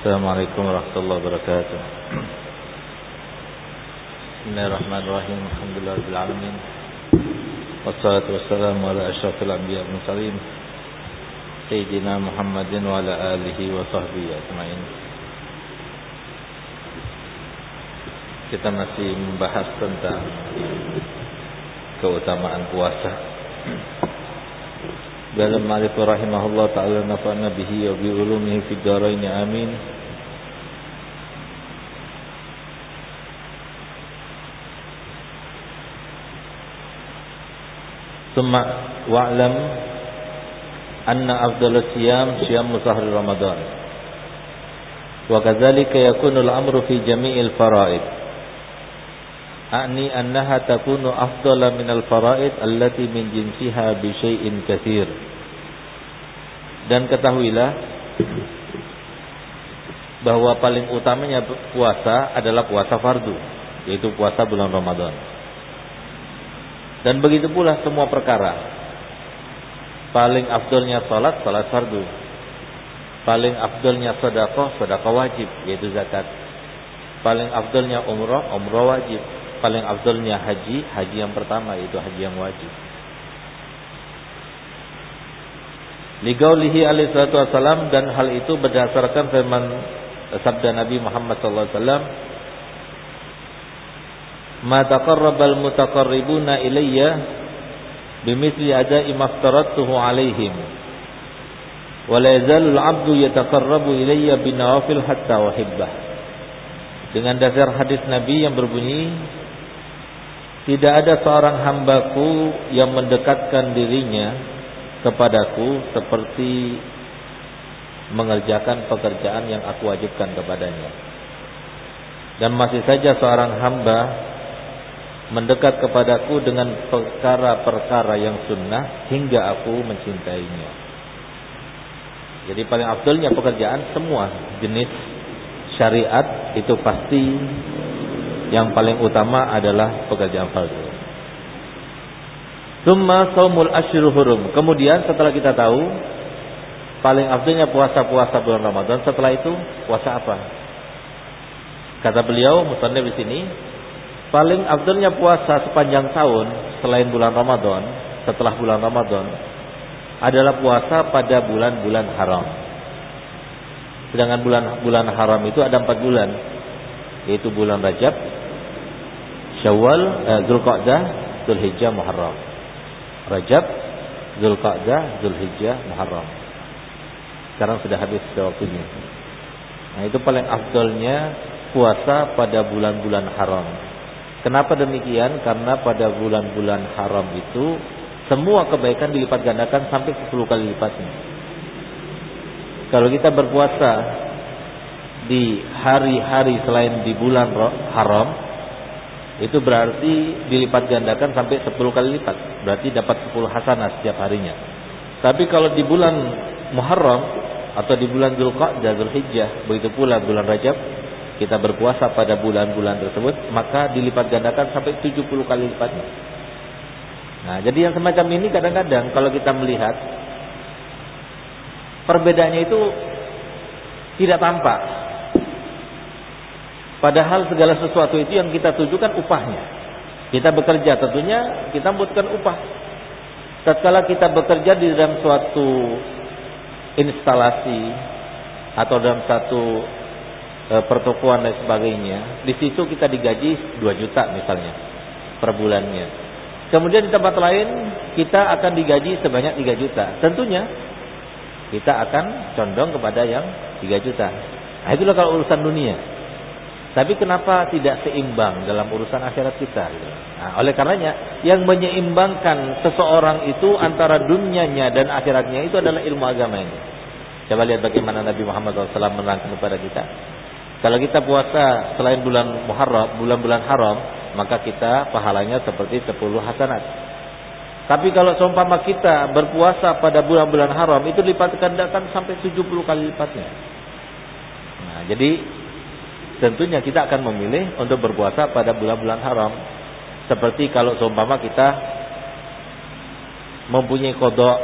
Assalamualaikum warahmatullahi wabarakatuh. Bismillahirrahmanirrahim. Alhamdulillahirrahmanirrahim Wassalatu wassalamu ala ashrafil anbiya mursalin. Sayyidina Muhammadin wa ala alihi wa sahbihi ajma'in. Kita masih membahas tentang keutamaan puasa بهذا المعرفة رحمه الله تعالى نفعنا به وبعلومه في الدارين آمين ثم واعلم أن أفضل الصيام صيام شهر رمضان وكذلك يكون الأمر في جميع الفرائض A'ni annaha takunu afdala minal faraid allati min jinsiha bi syai'in. Dan ketahuilah bahwa paling utamanya puasa adalah puasa fardu, yaitu puasa bulan Ramadan. Dan begitu pula semua perkara. Paling afdalnya salat, salat fardu. Paling afdalnya sedekah, sedekah wajib, yaitu zakat. Paling afdalnya umrah, umrah wajib paling afdolnya haji, haji yang pertama yaitu haji yang wajib. Ligaulihi alaihi salatu wasalam dan hal itu berdasarkan firman sabda Nabi Muhammad sallallahu alaihi wasallam Ma taqarrabal mutaqarribuna ilayya bimithli ada'i maftaratuhu alaihim wa la yazalul 'abdu yataqarrabu ilayya binawafil hatta uhibbah dengan dasar hadis Nabi yang berbunyi tidak ada seorang hambaku yang mendekatkan dirinya kepadaku seperti mengerjakan pekerjaan yang aku wajibkan kepadanya. Dan masih saja seorang hamba mendekat kepadaku dengan perkara-perkara yang sunnah hingga aku mencintainya. Jadi paling afdolnya pekerjaan semua jenis syariat itu pasti yang paling utama adalah pekerjaan fardu. Summa saumul hurum. Kemudian setelah kita tahu paling afdalnya puasa-puasa bulan Ramadan, setelah itu puasa apa? Kata beliau musannif di sini, paling afdalnya puasa sepanjang tahun selain bulan Ramadan, setelah bulan Ramadan adalah puasa pada bulan-bulan haram. Sedangkan bulan bulan haram itu ada empat bulan, yaitu bulan Rajab, Syawal, eh, Zulqa'dah, Zulhijjah, Muharram. Rajab, Zulqa'dah, Zulhijjah, Muharram. Sekarang sudah habis waktunya. Nah, itu paling afdolnya puasa pada bulan-bulan haram. Kenapa demikian? Karena pada bulan-bulan haram itu semua kebaikan dilipat gandakan sampai 10 kali lipatnya. Kalau kita berpuasa di hari-hari selain di bulan haram, itu berarti dilipat gandakan sampai 10 kali lipat. Berarti dapat 10 hasanah setiap harinya. Tapi kalau di bulan Muharram atau di bulan Zulqa'dah, Zulhijjah, begitu pula bulan Rajab, kita berpuasa pada bulan-bulan tersebut, maka dilipat gandakan sampai 70 kali lipatnya. Nah, jadi yang semacam ini kadang-kadang kalau kita melihat perbedaannya itu tidak tampak Padahal segala sesuatu itu yang kita tujukan upahnya. Kita bekerja tentunya kita membutuhkan upah. Tatkala kita bekerja di dalam suatu instalasi atau dalam satu e, pertokoan dan sebagainya, di situ kita digaji 2 juta misalnya per bulannya. Kemudian di tempat lain kita akan digaji sebanyak 3 juta. Tentunya kita akan condong kepada yang 3 juta. Nah, itulah kalau urusan dunia. Tapi kenapa tidak seimbang dalam urusan akhirat kita? Nah, oleh karenanya yang menyeimbangkan seseorang itu antara dunianya dan akhiratnya itu adalah ilmu agama ini. Coba lihat bagaimana Nabi Muhammad SAW menerangkan kepada kita. Kalau kita puasa selain bulan Muharram, bulan-bulan haram, maka kita pahalanya seperti 10 hasanat. Tapi kalau seumpama kita berpuasa pada bulan-bulan haram itu lipat gandakan sampai 70 kali lipatnya. Nah, jadi tentunya kita akan memilih untuk berpuasa pada bulan-bulan haram. Seperti kalau seumpama kita mempunyai kodok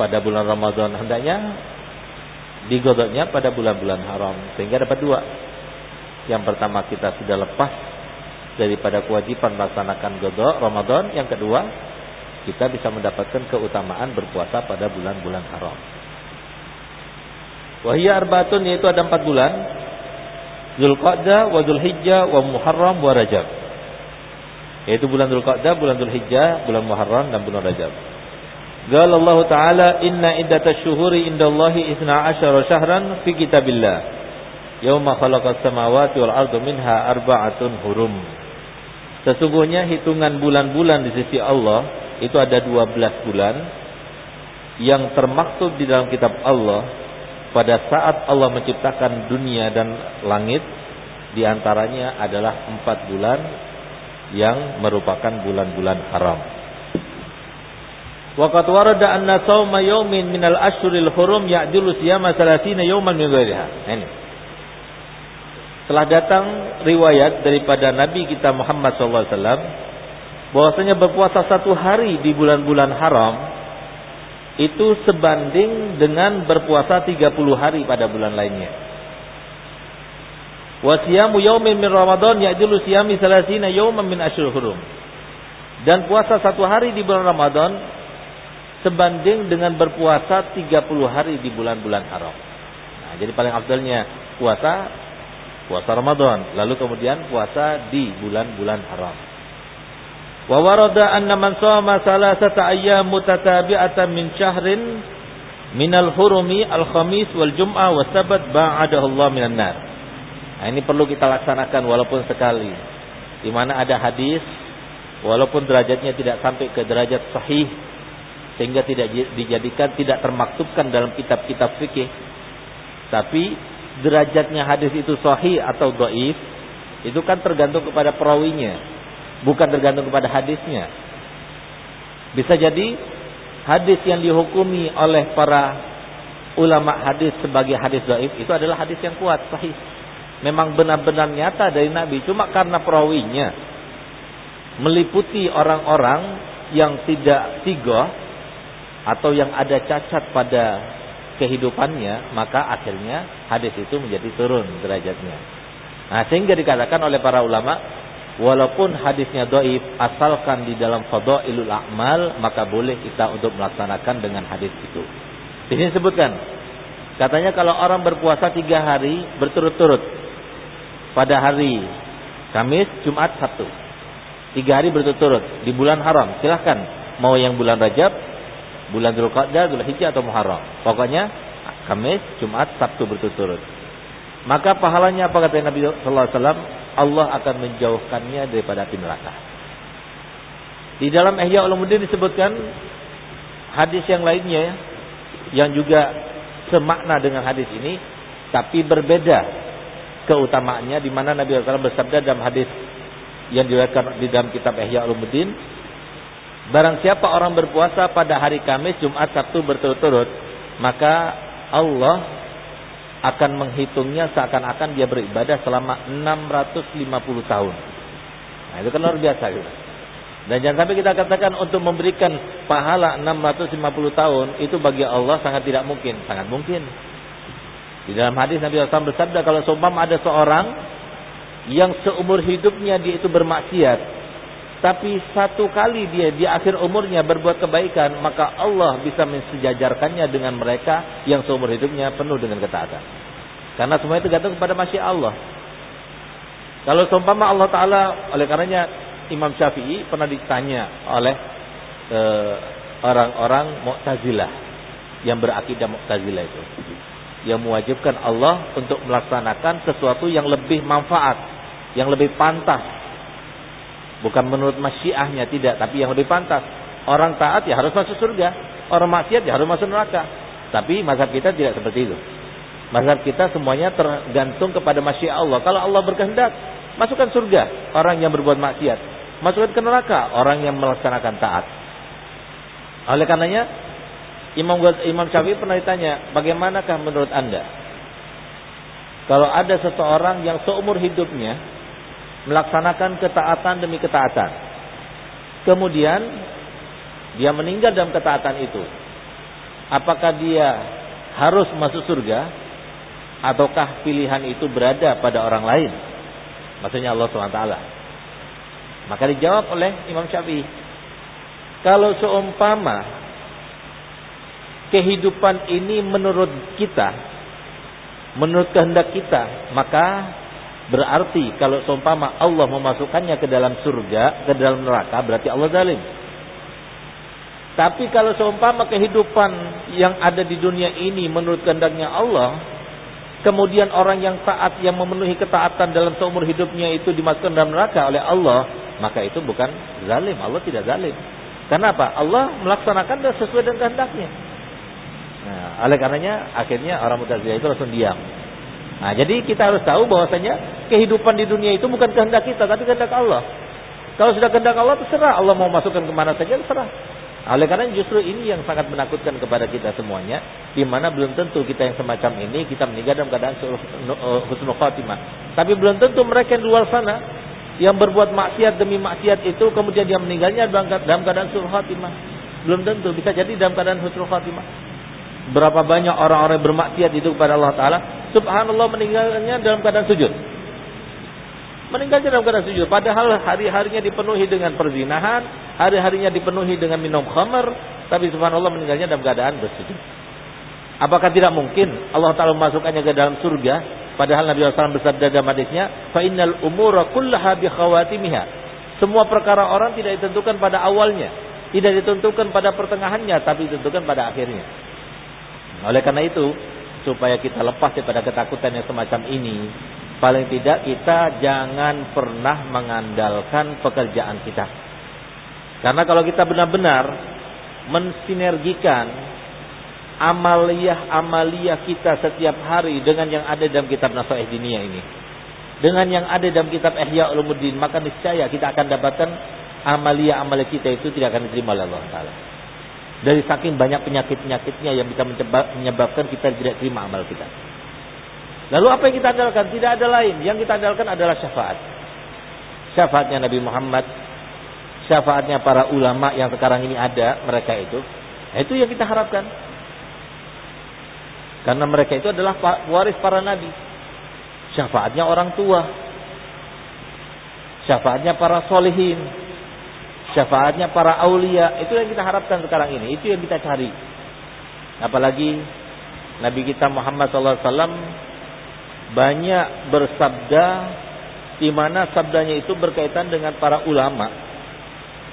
pada bulan Ramadan, hendaknya digodoknya pada bulan-bulan haram sehingga dapat dua. Yang pertama kita sudah lepas daripada kewajiban melaksanakan godok Ramadan, yang kedua kita bisa mendapatkan keutamaan berpuasa pada bulan-bulan haram. Wahia arbaatun yaitu ada empat bulan. Zulqa'dah, wa Zulhijjah, wa Muharram, wa Rajab. Yaitu bulan Zulqa'dah, bulan Zulhijjah, bulan Muharram dan bulan Rajab. Qala Allah Ta'ala inna iddatash syuhuri indallahi 12 syahran fi kitabillah. Yauma khalaqas samawati wal ardu minha arba'atun hurum. Sesungguhnya hitungan bulan-bulan di sisi Allah itu ada 12 bulan yang termaktub di dalam kitab Allah pada saat Allah menciptakan dunia dan langit di antaranya adalah empat bulan yang merupakan bulan-bulan haram. Waqat warada anna sawma yawmin minal ashuril hurum ya'dulu siyama salasina yawman min ghairiha. Ini. Telah datang riwayat daripada Nabi kita Muhammad SAW bahwasanya berpuasa satu hari di bulan-bulan haram itu sebanding dengan berpuasa 30 hari pada bulan lainnya. Wasiyamu yaumin min Ramadan ya'dilu siyami salasina yawman min hurum. Dan puasa satu hari di bulan Ramadan sebanding dengan berpuasa 30 hari di bulan-bulan haram. Nah, jadi paling afdalnya puasa puasa Ramadan, lalu kemudian puasa di bulan-bulan haram. Wa warada anna man shoma salasata ayyam mutatabi'atan min syahrin minal hurumi al-khamis wal jum'ah was sabat ba'adahu Allah minan nar. Nah, ini perlu kita laksanakan walaupun sekali. Di mana ada hadis walaupun derajatnya tidak sampai ke derajat sahih sehingga tidak dijadikan tidak termaktubkan dalam kitab-kitab fikih. Tapi derajatnya hadis itu sahih atau dhaif itu kan tergantung kepada perawinya, bukan tergantung kepada hadisnya. Bisa jadi hadis yang dihukumi oleh para ulama hadis sebagai hadis dhaif itu adalah hadis yang kuat, sahih. Memang benar-benar nyata dari Nabi, cuma karena perawinya meliputi orang-orang yang tidak tiga atau yang ada cacat pada kehidupannya, maka akhirnya hadis itu menjadi turun derajatnya. Nah, sehingga dikatakan oleh para ulama, walaupun hadisnya doif, asalkan di dalam fadailul a'mal, maka boleh kita untuk melaksanakan dengan hadis itu. Di sini sebutkan, katanya kalau orang berpuasa tiga hari berturut-turut pada hari Kamis, Jumat, Sabtu, tiga hari berturut-turut di bulan haram, silahkan mau yang bulan Rajab bulan Dzulqa'dah, Dzulhijjah atau Muharram. Pokoknya Kamis, Jumat, Sabtu berturut-turut. Maka pahalanya apa kata Nabi sallallahu alaihi wasallam? Allah akan menjauhkannya daripada api neraka. Di dalam Ihya Ulumuddin disebutkan hadis yang lainnya yang juga semakna dengan hadis ini tapi berbeda keutamaannya di mana Nabi SAW bersabda dalam hadis yang diriwayatkan di dalam kitab Ihya Ulumuddin Barang siapa orang berpuasa pada hari Kamis, Jumat, Sabtu berturut-turut, maka Allah akan menghitungnya seakan-akan dia beribadah selama 650 tahun. Nah, itu kan luar biasa gitu. Dan jangan sampai kita katakan untuk memberikan pahala 650 tahun itu bagi Allah sangat tidak mungkin, sangat mungkin. Di dalam hadis Nabi SAW bersabda kalau seumpama ada seorang yang seumur hidupnya dia itu bermaksiat, tapi satu kali dia di akhir umurnya berbuat kebaikan, maka Allah bisa mensejajarkannya dengan mereka yang seumur hidupnya penuh dengan ketaatan. Karena semua itu tergantung kepada masya Allah. Kalau seumpama Allah Ta'ala, oleh karenanya Imam Syafi'i pernah ditanya oleh eh, orang-orang Mu'tazilah yang berakidah Mu'tazilah itu. Yang mewajibkan Allah untuk melaksanakan sesuatu yang lebih manfaat, yang lebih pantas Bukan menurut masyiahnya tidak, tapi yang lebih pantas. Orang taat ya harus masuk surga, orang maksiat ya harus masuk neraka. Tapi mazhab kita tidak seperti itu. Mazhab kita semuanya tergantung kepada masyiah Allah. Kalau Allah berkehendak, masukkan surga orang yang berbuat maksiat, masukkan ke neraka orang yang melaksanakan taat. Oleh karenanya Imam Imam Syafi'i pernah ditanya, bagaimanakah menurut Anda? Kalau ada seseorang yang seumur hidupnya melaksanakan ketaatan demi ketaatan. Kemudian dia meninggal dalam ketaatan itu. Apakah dia harus masuk surga ataukah pilihan itu berada pada orang lain? Maksudnya Allah SWT. Maka dijawab oleh Imam Syafi'i. Kalau seumpama kehidupan ini menurut kita, menurut kehendak kita, maka berarti kalau seumpama Allah memasukkannya ke dalam surga, ke dalam neraka, berarti Allah zalim. Tapi kalau seumpama kehidupan yang ada di dunia ini menurut kehendaknya Allah, kemudian orang yang taat yang memenuhi ketaatan dalam seumur hidupnya itu dimasukkan dalam neraka oleh Allah, maka itu bukan zalim. Allah tidak zalim. Kenapa? Allah melaksanakan sesuai dengan kehendaknya. Nah, oleh karenanya akhirnya orang Mu'tazilah itu langsung diam. Nah, jadi kita harus tahu bahwasanya kehidupan di dunia itu bukan kehendak kita, tapi kehendak Allah. Kalau sudah kehendak Allah terserah Allah mau masukkan ke mana saja terserah. Oleh karena justru ini yang sangat menakutkan kepada kita semuanya, di mana belum tentu kita yang semacam ini kita meninggal dalam keadaan uh, husnul khatimah. Tapi belum tentu mereka yang di luar sana yang berbuat maksiat demi maksiat itu kemudian dia meninggalnya dalam keadaan husnul khatimah. Belum tentu bisa jadi dalam keadaan husnul khatimah. Berapa banyak orang-orang bermaksiat itu kepada Allah Taala, subhanallah meninggalnya dalam keadaan sujud. Meninggalnya dalam keadaan sujud. Padahal hari-harinya dipenuhi dengan perzinahan, hari-harinya dipenuhi dengan minum khamar, tapi subhanallah meninggalnya dalam keadaan bersujud. Apakah tidak mungkin Allah Ta'ala memasukkannya ke dalam surga? Padahal Nabi SAW bersabda dalam hadisnya, فَإِنَّ الْأُمُورَ كُلَّهَا بِخَوَاتِمِهَا Semua perkara orang tidak ditentukan pada awalnya. Tidak ditentukan pada pertengahannya, tapi ditentukan pada akhirnya. Oleh karena itu, supaya kita lepas daripada ketakutan yang semacam ini, Paling tidak kita jangan pernah mengandalkan pekerjaan kita. Karena kalau kita benar-benar mensinergikan amaliyah-amaliyah kita setiap hari dengan yang ada dalam kitab Nasaih Dinia ini. Dengan yang ada dalam kitab Ihya Ulumuddin, maka niscaya kita akan dapatkan amaliyah-amaliyah kita itu tidak akan diterima oleh Allah Taala. Dari saking banyak penyakit-penyakitnya yang bisa menyebabkan kita tidak terima amal kita. Lalu apa yang kita andalkan? Tidak ada lain. Yang kita andalkan adalah syafaat. Syafaatnya Nabi Muhammad. Syafaatnya para ulama yang sekarang ini ada. Mereka itu. Nah, itu yang kita harapkan. Karena mereka itu adalah waris para nabi. Syafaatnya orang tua. Syafaatnya para solehin. Syafaatnya para aulia. Itu yang kita harapkan sekarang ini. Itu yang kita cari. Apalagi Nabi kita Muhammad SAW banyak bersabda di mana sabdanya itu berkaitan dengan para ulama.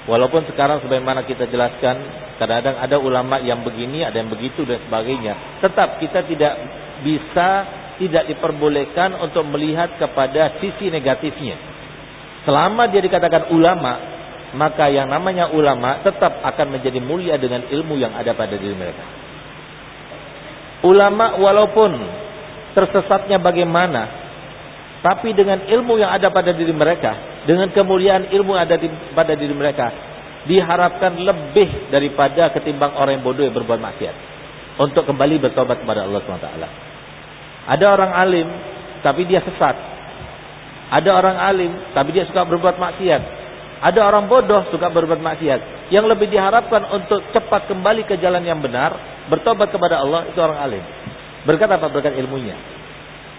Walaupun sekarang sebagaimana kita jelaskan, kadang-kadang ada ulama yang begini, ada yang begitu dan sebagainya. Tetap kita tidak bisa tidak diperbolehkan untuk melihat kepada sisi negatifnya. Selama dia dikatakan ulama, maka yang namanya ulama tetap akan menjadi mulia dengan ilmu yang ada pada diri mereka. Ulama walaupun tersesatnya bagaimana. Tapi dengan ilmu yang ada pada diri mereka, dengan kemuliaan ilmu yang ada di, pada diri mereka, diharapkan lebih daripada ketimbang orang yang bodoh yang berbuat maksiat. Untuk kembali bertobat kepada Allah SWT. Ada orang alim, tapi dia sesat. Ada orang alim, tapi dia suka berbuat maksiat. Ada orang bodoh suka berbuat maksiat. Yang lebih diharapkan untuk cepat kembali ke jalan yang benar, bertobat kepada Allah, itu orang alim. Berkat apa? Berkat ilmunya.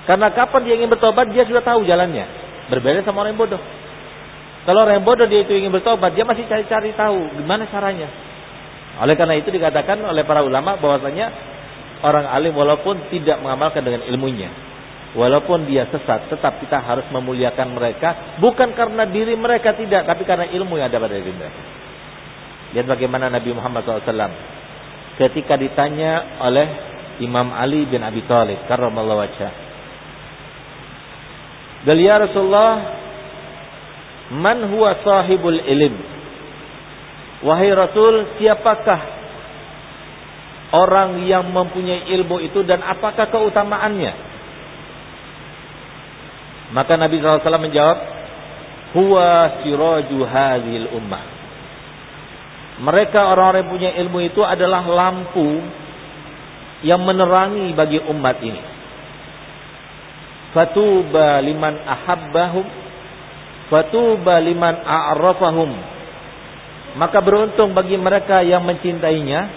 Karena kapan dia ingin bertobat, dia sudah tahu jalannya. Berbeda sama orang yang bodoh. Kalau orang yang bodoh dia itu ingin bertobat, dia masih cari-cari tahu gimana caranya. Oleh karena itu dikatakan oleh para ulama bahwasanya orang alim walaupun tidak mengamalkan dengan ilmunya, walaupun dia sesat, tetap kita harus memuliakan mereka bukan karena diri mereka tidak, tapi karena ilmu yang ada pada diri mereka. Lihat bagaimana Nabi Muhammad SAW ketika ditanya oleh Imam Ali bin Abi Thalib karramallahu wajhah. Beliau ya Rasulullah, "Man huwa sahibul ilm?" Wahai Rasul, siapakah orang yang mempunyai ilmu itu dan apakah keutamaannya? Maka Nabi SAW menjawab, Huwa siraju hadhil ummah. Mereka orang-orang yang punya ilmu itu adalah lampu yang menerangi bagi umat ini. Fatuba liman ahabbahum Fatuba liman a'rafahum Maka beruntung bagi mereka yang mencintainya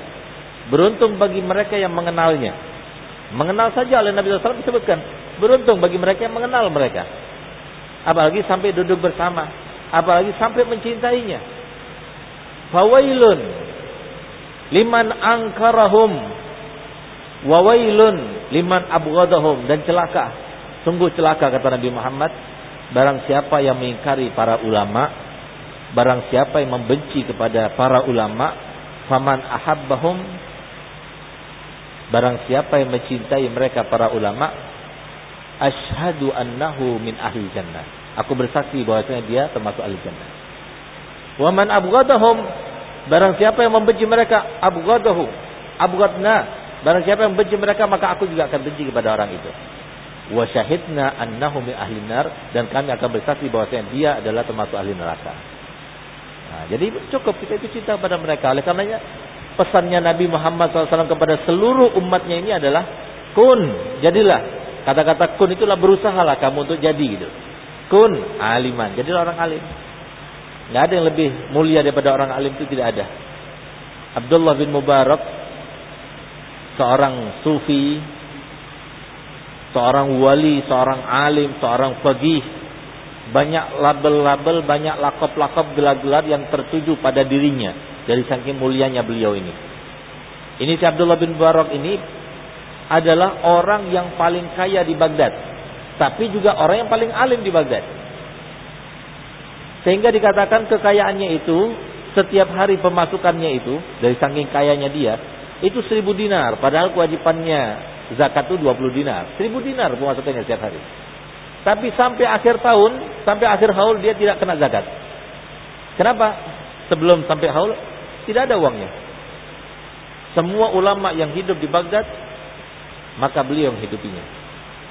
Beruntung bagi mereka yang mengenalnya Mengenal saja oleh Nabi SAW disebutkan. Beruntung bagi mereka yang mengenal mereka. Apalagi sampai duduk bersama. Apalagi sampai mencintainya. Fawailun liman angkarahum wawailun liman abghadahum dan celaka sungguh celaka kata Nabi Muhammad barang siapa yang mengingkari para ulama barang siapa yang membenci kepada para ulama faman ahabbahum barang siapa yang mencintai mereka para ulama asyhadu annahu min ahli jannah aku bersaksi bahwasanya dia termasuk ahli jannah wa man abghadahum barang siapa yang membenci mereka abghadahu abghadna barang siapa yang membenci mereka maka aku juga akan benci kepada orang itu wa syahidna annahu min ahli nar dan kami akan bersaksi bahwasanya dia adalah termasuk ahli neraka Nah, jadi cukup kita itu cinta kepada mereka. Oleh karenanya pesannya Nabi Muhammad SAW kepada seluruh umatnya ini adalah kun, jadilah. Kata-kata kun itulah berusahalah kamu untuk jadi gitu. Kun aliman, jadilah orang alim. Nggak ada yang lebih mulia daripada orang alim itu tidak ada. Abdullah bin Mubarak seorang sufi, seorang wali, seorang alim, seorang fagih banyak label-label, banyak lakop-lakop gelar-gelar yang tertuju pada dirinya dari saking mulianya beliau ini. Ini si Abdullah bin Barak ini adalah orang yang paling kaya di Baghdad, tapi juga orang yang paling alim di Baghdad. Sehingga dikatakan kekayaannya itu setiap hari pemasukannya itu dari saking kayanya dia itu seribu dinar, padahal kewajibannya zakat itu 20 dinar. Seribu dinar pemasukannya setiap hari. Tapi sampai akhir tahun, sampai akhir haul dia tidak kena zakat. Kenapa? Sebelum sampai haul tidak ada uangnya. Semua ulama yang hidup di Baghdad maka beliau yang hidupinya.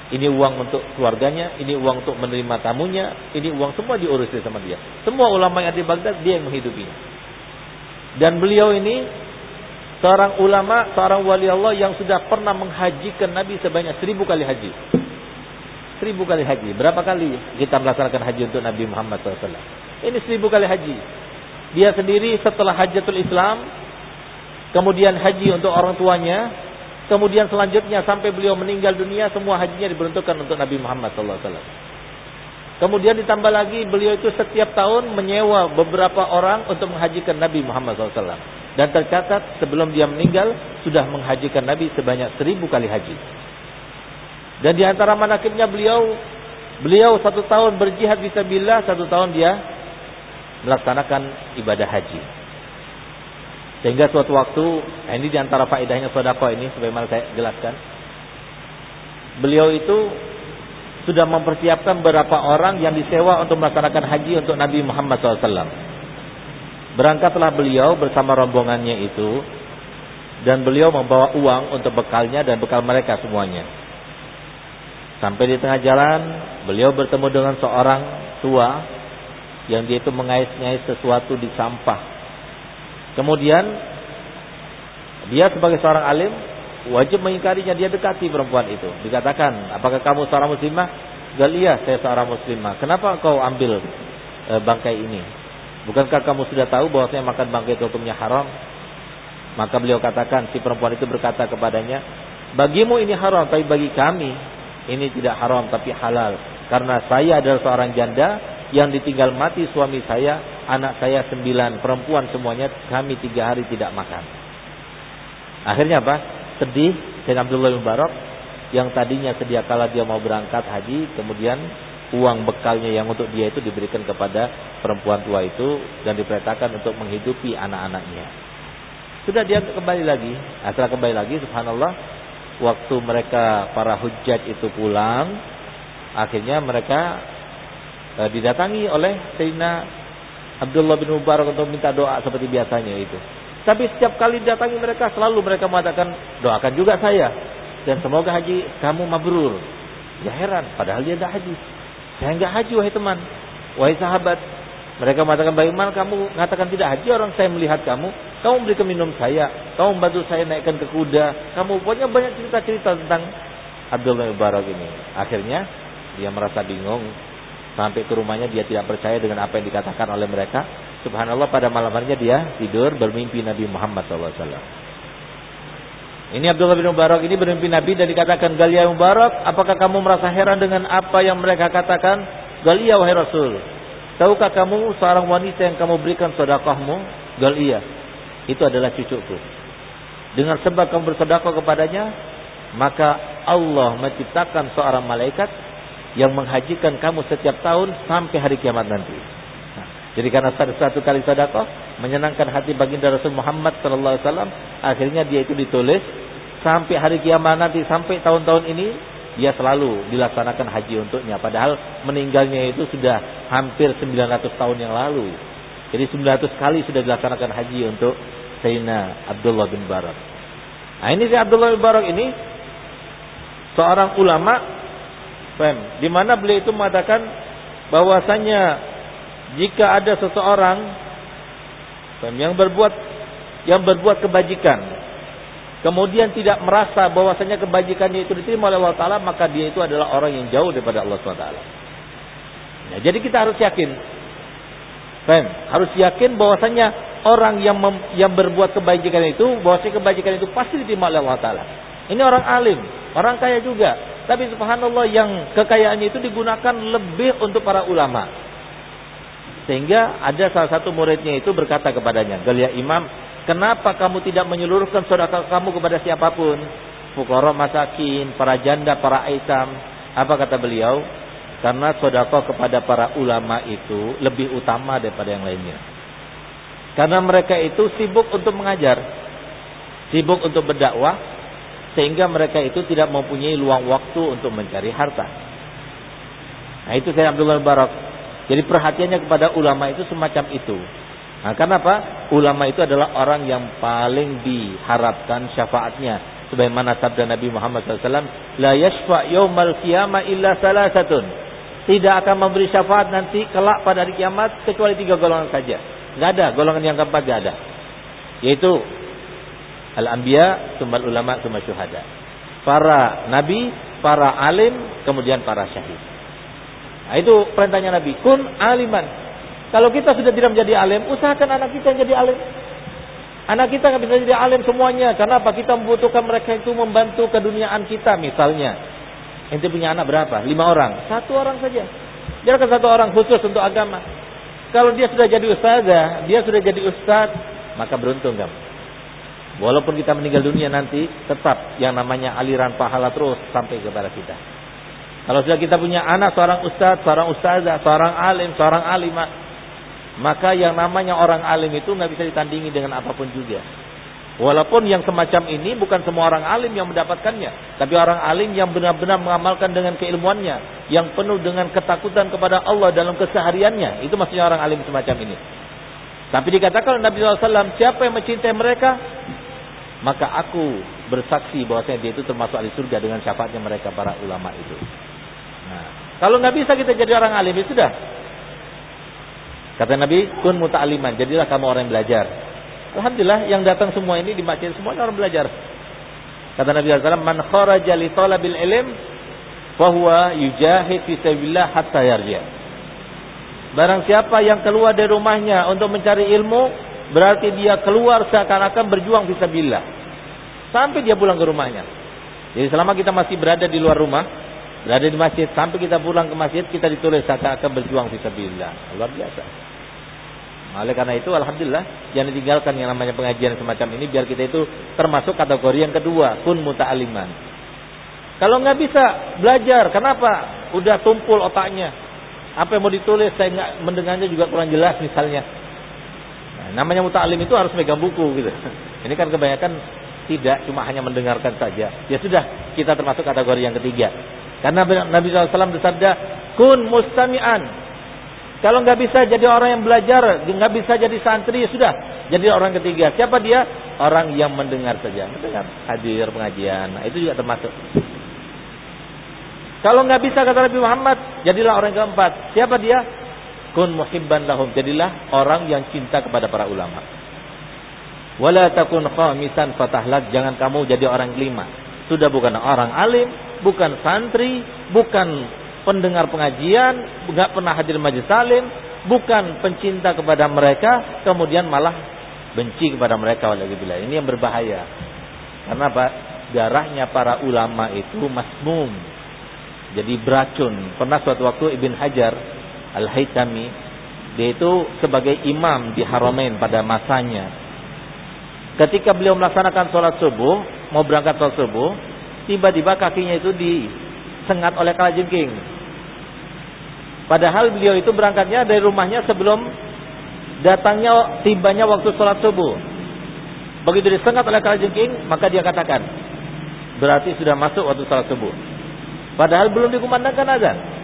Ini uang untuk keluarganya, ini uang untuk menerima tamunya, ini uang semua diurus sama dia. Semua ulama yang ada di Baghdad dia yang menghidupinya. Dan beliau ini seorang ulama, seorang wali Allah yang sudah pernah menghajikan Nabi sebanyak seribu kali haji. Seribu kali haji. Berapa kali kita melaksanakan haji untuk Nabi Muhammad SAW? Ini seribu kali haji. Dia sendiri setelah hajatul Islam, kemudian haji untuk orang tuanya, kemudian selanjutnya sampai beliau meninggal dunia, semua hajinya diperuntukkan untuk Nabi Muhammad SAW. Kemudian ditambah lagi beliau itu setiap tahun menyewa beberapa orang untuk menghajikan Nabi Muhammad SAW. Dan tercatat sebelum dia meninggal sudah menghajikan Nabi sebanyak seribu kali haji. Dan di antara manakibnya beliau beliau satu tahun berjihad bila satu tahun dia melaksanakan ibadah haji. Sehingga suatu waktu, ini di antara faedahnya sodako ini, sebagaimana saya jelaskan. Beliau itu sudah mempersiapkan beberapa orang yang disewa untuk melaksanakan haji untuk Nabi Muhammad SAW. Berangkatlah beliau bersama rombongannya itu, dan beliau membawa uang untuk bekalnya dan bekal mereka semuanya. Sampai di tengah jalan, beliau bertemu dengan seorang tua yang dia itu mengais-ngais sesuatu di sampah. Kemudian dia sebagai seorang alim wajib mengingkarinya, dia dekati perempuan itu. Dikatakan, "Apakah kamu seorang muslimah?" Gal iya, saya seorang muslimah. Kenapa kau ambil e, bangkai ini? Bukankah kamu sudah tahu bahwa saya makan bangkai itu hukumnya haram? Maka beliau katakan, si perempuan itu berkata kepadanya, "Bagimu ini haram, tapi bagi kami ini tidak haram tapi halal. Karena saya adalah seorang janda yang ditinggal mati suami saya, anak saya sembilan, perempuan semuanya, kami tiga hari tidak makan. Akhirnya apa? Sedih dengan Abdullah bin Barak yang tadinya sedia kala dia mau berangkat haji, kemudian uang bekalnya yang untuk dia itu diberikan kepada perempuan tua itu dan diperintahkan untuk menghidupi anak-anaknya. Sudah dia kembali lagi, setelah kembali lagi, subhanallah, waktu mereka para hujjat itu pulang, akhirnya mereka e, didatangi oleh Sayyidina Abdullah bin Mubarak untuk minta doa seperti biasanya itu. Tapi setiap kali datangi mereka selalu mereka mengatakan doakan juga saya dan semoga haji kamu mabrur. Ya heran, padahal dia tidak haji. Saya enggak haji wahai teman, wahai sahabat. Mereka mengatakan bagaimana kamu mengatakan tidak haji orang saya melihat kamu kamu berikan minum saya, kamu membantu saya naikkan ke kuda, kamu pokoknya banyak cerita-cerita tentang Abdullah bin Barak ini. Akhirnya dia merasa bingung sampai ke rumahnya dia tidak percaya dengan apa yang dikatakan oleh mereka. Subhanallah pada malam harinya dia tidur bermimpi Nabi Muhammad SAW. Ini Abdullah bin Mubarak ini bermimpi Nabi dan dikatakan Galia Mubarak, apakah kamu merasa heran dengan apa yang mereka katakan? Galia wahai Rasul. Tahukah kamu seorang wanita yang kamu berikan sedekahmu? Galia. Itu adalah cucuku. Dengan sebab kamu bersedekah kepadanya, maka Allah menciptakan seorang malaikat yang menghajikan kamu setiap tahun sampai hari kiamat nanti. Nah, jadi karena satu, kali sedekah menyenangkan hati baginda Rasul Muhammad sallallahu alaihi wasallam, akhirnya dia itu ditulis sampai hari kiamat nanti sampai tahun-tahun ini dia selalu dilaksanakan haji untuknya padahal meninggalnya itu sudah hampir 900 tahun yang lalu. Jadi 900 kali sudah dilaksanakan haji untuk Sayyidina Abdullah bin Barak. Nah ini si Abdullah bin Barak ini seorang ulama Fem, di mana beliau itu mengatakan bahwasanya jika ada seseorang yang berbuat yang berbuat kebajikan kemudian tidak merasa bahwasanya kebajikannya itu diterima oleh Allah taala maka dia itu adalah orang yang jauh daripada Allah SWT. Nah, jadi kita harus yakin Fem, harus yakin bahwasanya orang yang mem, yang berbuat kebajikan itu bahwasanya kebajikan itu pasti diterima oleh Allah taala. Ini orang alim, orang kaya juga, tapi subhanallah yang kekayaannya itu digunakan lebih untuk para ulama. Sehingga ada salah satu muridnya itu berkata kepadanya, Galia Imam, kenapa kamu tidak menyeluruhkan saudara kamu kepada siapa pun? Fukara masakin, para janda, para aitam. Apa kata beliau? Karena sodako kepada para ulama itu lebih utama daripada yang lainnya. Karena mereka itu sibuk untuk mengajar. Sibuk untuk berdakwah. Sehingga mereka itu tidak mempunyai luang waktu untuk mencari harta. Nah itu saya Abdullah Barak jadi perhatiannya kepada ulama itu semacam itu. Nah, kenapa? Ulama itu adalah orang yang paling diharapkan syafaatnya. Sebagaimana sabda Nabi Muhammad SAW, La yashfa' yawmal qiyamah illa salasatun. Tidak akan memberi syafaat nanti kelak pada hari kiamat kecuali tiga golongan saja. Tidak ada golongan yang keempat tidak ada. Yaitu al-anbiya, sumbal ulama, sumbal syuhada. Para nabi, para alim, kemudian para syahid. Nah, itu perintahnya Nabi. Kun aliman. Kalau kita sudah tidak menjadi alim, usahakan anak kita jadi alim. Anak kita nggak bisa jadi alim semuanya. Karena apa? Kita membutuhkan mereka itu membantu keduniaan kita misalnya. Ente punya anak berapa? Lima orang. Satu orang saja. Biarkan satu orang khusus untuk agama. Kalau dia sudah jadi ustazah, dia sudah jadi ustaz, maka beruntung kamu. Walaupun kita meninggal dunia nanti, tetap yang namanya aliran pahala terus sampai kepada kita. Kalau sudah kita punya anak seorang ustadz, seorang ustazah, seorang alim, seorang alimah, maka yang namanya orang alim itu nggak bisa ditandingi dengan apa pun juga. Walaupun yang semacam ini bukan semua orang alim yang mendapatkannya, tapi orang alim yang benar-benar mengamalkan dengan keilmuannya, yang penuh dengan ketakutan kepada Allah dalam kesehariannya, itu maksudnya orang alim semacam ini. Tapi dikatakan Nabi SAW, siapa yang mencintai mereka, maka aku bersaksi bahwasanya dia itu termasuk ahli surga dengan syafaatnya mereka para ulama itu. Nah, kalau nggak bisa kita jadi orang alim, ya sudah. Kata Nabi, kun muta'aliman, jadilah kamu orang yang belajar. Alhamdulillah yang datang semua ini di masjid semuanya orang belajar. Kata Nabi SAW, man kharaja li talabil ilm, fahuwa yujahid fi hatta yarja. Barang siapa yang keluar dari rumahnya untuk mencari ilmu, berarti dia keluar seakan-akan berjuang fisabilillah. Sampai dia pulang ke rumahnya. Jadi selama kita masih berada di luar rumah, berada di masjid sampai kita pulang ke masjid kita ditulis saya akan berjuang fisabilillah. Luar biasa. Oleh karena itu alhamdulillah jangan ditinggalkan yang namanya pengajian semacam ini biar kita itu termasuk kategori yang kedua pun muta'aliman kalau nggak bisa belajar kenapa? Udah tumpul otaknya. Apa yang mau ditulis saya nggak mendengarnya juga kurang jelas misalnya namanya muta'alim itu harus megang buku gitu ini kan kebanyakan tidak cuma hanya mendengarkan saja ya sudah kita termasuk kategori yang ketiga karena Nabi SAW bersabda, kun mustami'an. Kalau nggak bisa jadi orang yang belajar, nggak bisa jadi santri, ya sudah. Jadi orang ketiga. Siapa dia? Orang yang mendengar saja. Mendengar hadir pengajian. Nah, itu juga termasuk. Kalau nggak bisa kata Nabi Muhammad, jadilah orang keempat. Siapa dia? Kun muhibban lahum. Jadilah orang yang cinta kepada para ulama. Wala takun khamisan fatahlak. Jangan kamu jadi orang kelima. Sudah bukan orang alim, bukan santri, bukan pendengar pengajian, nggak pernah hadir majlis salim, bukan pencinta kepada mereka, kemudian malah benci kepada mereka. Ini yang berbahaya. Karena apa? Darahnya para ulama itu masmum. Jadi beracun. Pernah suatu waktu Ibn Hajar Al-Haytami dia itu sebagai imam di Haramain pada masanya. Ketika beliau melaksanakan sholat subuh, mau berangkat sholat subuh, tiba-tiba kakinya itu disengat oleh kalajengking. Padahal beliau itu berangkatnya dari rumahnya sebelum datangnya tibanya waktu sholat subuh. Begitu disengat oleh kalajengking, maka dia katakan, berarti sudah masuk waktu sholat subuh. Padahal belum dikumandangkan azan.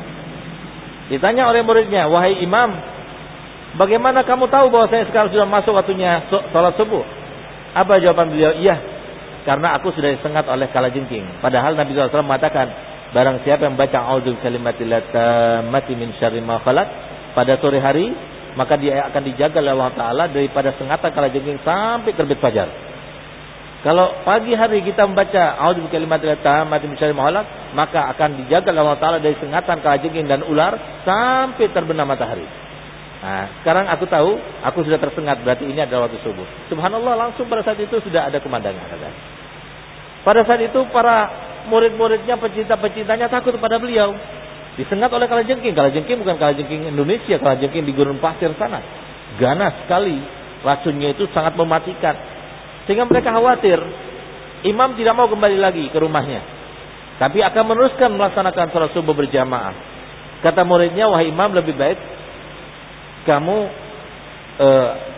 Ditanya oleh muridnya, wahai imam, bagaimana kamu tahu bahwa saya sekarang sudah masuk waktunya sholat subuh? Apa jawaban beliau? Iya, karena aku sudah disengat oleh kalajengking. Padahal Nabi SAW mengatakan, barang siapa yang baca auzul kalimatillah mati min syarri ma pada sore hari, maka dia akan dijaga oleh Allah Taala daripada sengatan kalajengking sampai terbit fajar. Kalau pagi hari kita membaca auzul kalimatillah mati min syarri ma maka akan dijaga Allah Taala dari sengatan kalajengking dan ular sampai terbenam matahari. Nah, sekarang aku tahu, aku sudah tersengat, berarti ini adalah waktu subuh. Subhanallah, langsung pada saat itu sudah ada kemandangan. Pada saat itu para murid-muridnya, pecinta-pecintanya takut kepada beliau. Disengat oleh kalajengking. Kalajengking bukan kalajengking Indonesia, kalajengking di gurun pasir sana. Ganas sekali. Racunnya itu sangat mematikan. Sehingga mereka khawatir. Imam tidak mau kembali lagi ke rumahnya. Tapi akan meneruskan melaksanakan sholat subuh berjamaah. Kata muridnya, wahai imam lebih baik kamu e,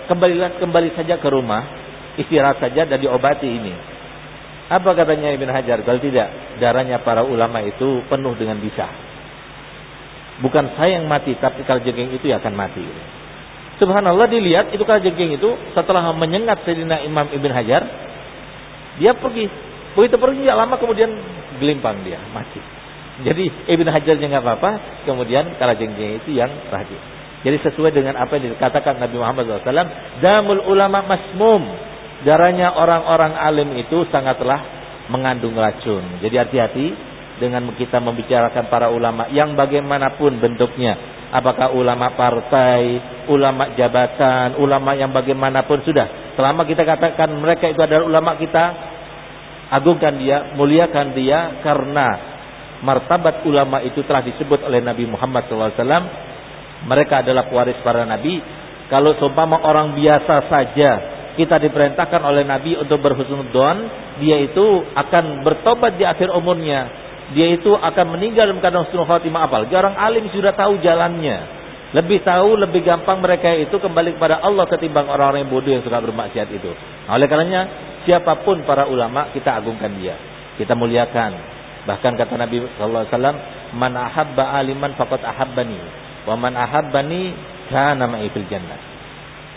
kembalilah kembali saja ke rumah, istirahat saja dan diobati ini. Apa katanya Ibn Hajar? Kalau tidak, darahnya para ulama itu penuh dengan bisa. Bukan saya yang mati, tapi kalau jengking itu akan mati. Subhanallah dilihat itu kalau jengking itu setelah menyengat Sayyidina Imam Ibn Hajar, dia pergi. Begitu pergi tidak lama kemudian gelimpang dia, mati. Jadi Ibn Hajarnya nggak apa-apa, kemudian kalau jengking itu yang terakhir. Jadi sesuai dengan apa yang dikatakan Nabi Muhammad SAW, damul ulama masmum. Darahnya orang-orang alim itu sangatlah mengandung racun. Jadi hati-hati dengan kita membicarakan para ulama yang bagaimanapun bentuknya. Apakah ulama partai, ulama jabatan, ulama yang bagaimanapun sudah. Selama kita katakan mereka itu adalah ulama kita, agungkan dia, muliakan dia karena martabat ulama itu telah disebut oleh Nabi Muhammad SAW mereka adalah pewaris para nabi. Kalau seumpama orang biasa saja kita diperintahkan oleh Nabi untuk berhusnudzon, dia itu akan bertobat di akhir umurnya. Dia itu akan meninggal dalam keadaan husnul khatimah apal. Orang alim sudah tahu jalannya. Lebih tahu, lebih gampang mereka itu kembali kepada Allah ketimbang orang-orang yang bodoh yang suka bermaksiat itu. Nah, oleh karenanya, siapa pun para ulama kita agungkan dia. Kita muliakan. Bahkan kata Nabi sallallahu alaihi wasallam, "Man ahabba aliman faqad ahabbani." Wa man ahabbani kana ma'i fil jannah.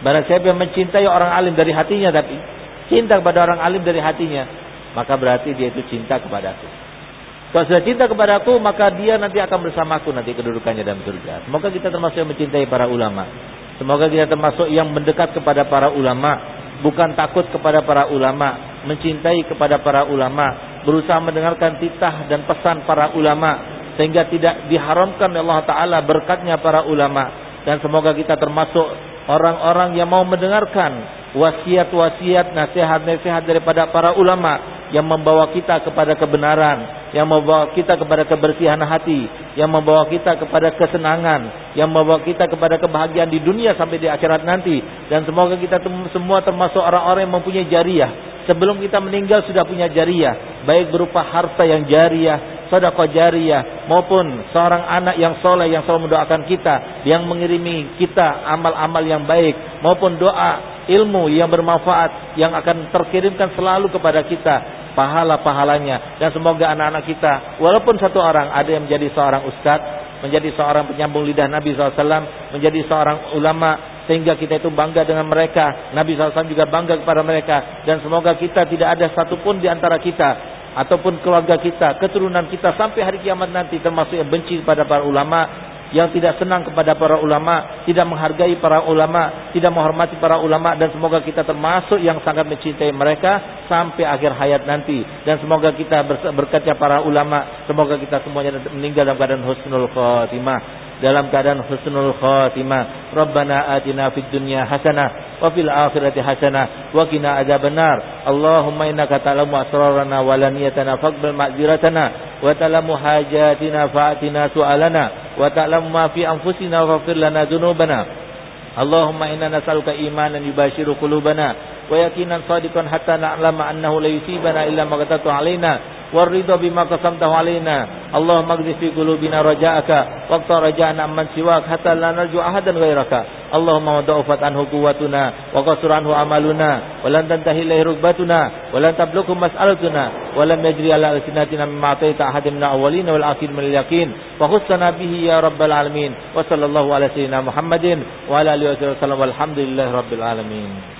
Barang siapa yang mencintai orang alim dari hatinya tapi cinta kepada orang alim dari hatinya, maka berarti dia itu cinta kepadaku. Kalau sudah cinta kepadaku, maka dia nanti akan bersamaku nanti kedudukannya dalam surga. Semoga kita termasuk yang mencintai para ulama. Semoga kita termasuk yang mendekat kepada para ulama, bukan takut kepada para ulama, mencintai kepada para ulama, berusaha mendengarkan titah dan pesan para ulama, sehingga tidak diharamkan Allah taala berkatnya para ulama. Dan semoga kita termasuk orang-orang yang mau mendengarkan wasiat-wasiat nasihat-nasihat daripada para ulama yang membawa kita kepada kebenaran, yang membawa kita kepada kebersihan hati, yang membawa kita kepada kesenangan, yang membawa kita kepada kebahagiaan di dunia sampai di akhirat nanti. Dan semoga kita semua termasuk orang-orang yang mempunyai jariah. Sebelum kita meninggal sudah punya jariah baik berupa harta yang jariah sedekah jariyah maupun seorang anak yang soleh yang selalu mendoakan kita, yang mengirimi kita amal-amal yang baik maupun doa ilmu yang bermanfaat yang akan terkirimkan selalu kepada kita pahala-pahalanya. Dan semoga anak-anak kita walaupun satu orang ada yang menjadi seorang ustadz menjadi seorang penyambung lidah Nabi SAW menjadi seorang ulama sehingga kita itu bangga dengan mereka. Nabi SAW juga bangga kepada mereka. Dan semoga kita tidak ada satupun di antara kita ataupun keluarga kita, keturunan kita sampai hari kiamat nanti termasuk yang benci kepada para ulama, yang tidak senang kepada para ulama, tidak menghargai para ulama, tidak menghormati para ulama dan semoga kita termasuk yang sangat mencintai mereka sampai akhir hayat nanti. Dan semoga kita berkatnya para ulama, semoga kita semuanya meninggal dalam keadaan husnul khatimah. Dalam keadaan husnul khatimah. Rabbana atina fid dunya hasanah wa fil akhirati hasanah wa qina adzabannar. Allahumma innaka ta'lamu asrarana wa laniyatana faqbal ma'dziratana wa ta'lamu hajatina fa'atina su'alana wa ta'lamu ma fi anfusina faghfir lana dhunubana Allahumma inna nas'aluka imanan yubashiru qulubana ويقينا صادقا حتى نعلم أنه لا يصيبنا إلا ما كتبته علينا warida bima qasamtahu alaina Allahumma qdi fi qulubina raja'aka waqta raja'na amman siwak hatta la narju ahadan ghairaka Allahumma wada'ufat anhu quwwatuna wa qasura anhu amaluna wa lan tantahi ilaihi rukbatuna wa lan tablughu mas'alatuna wa lam yajri ala alsinatina mimma ataita ahadin min awwalin wal akhirin min yaqin wa khussana bihi ya rabbal alamin. Wa sallallahu ala sayyidina Muhammadin wa ala alihi wa sallam. Walhamdulillahi rabbil alamin.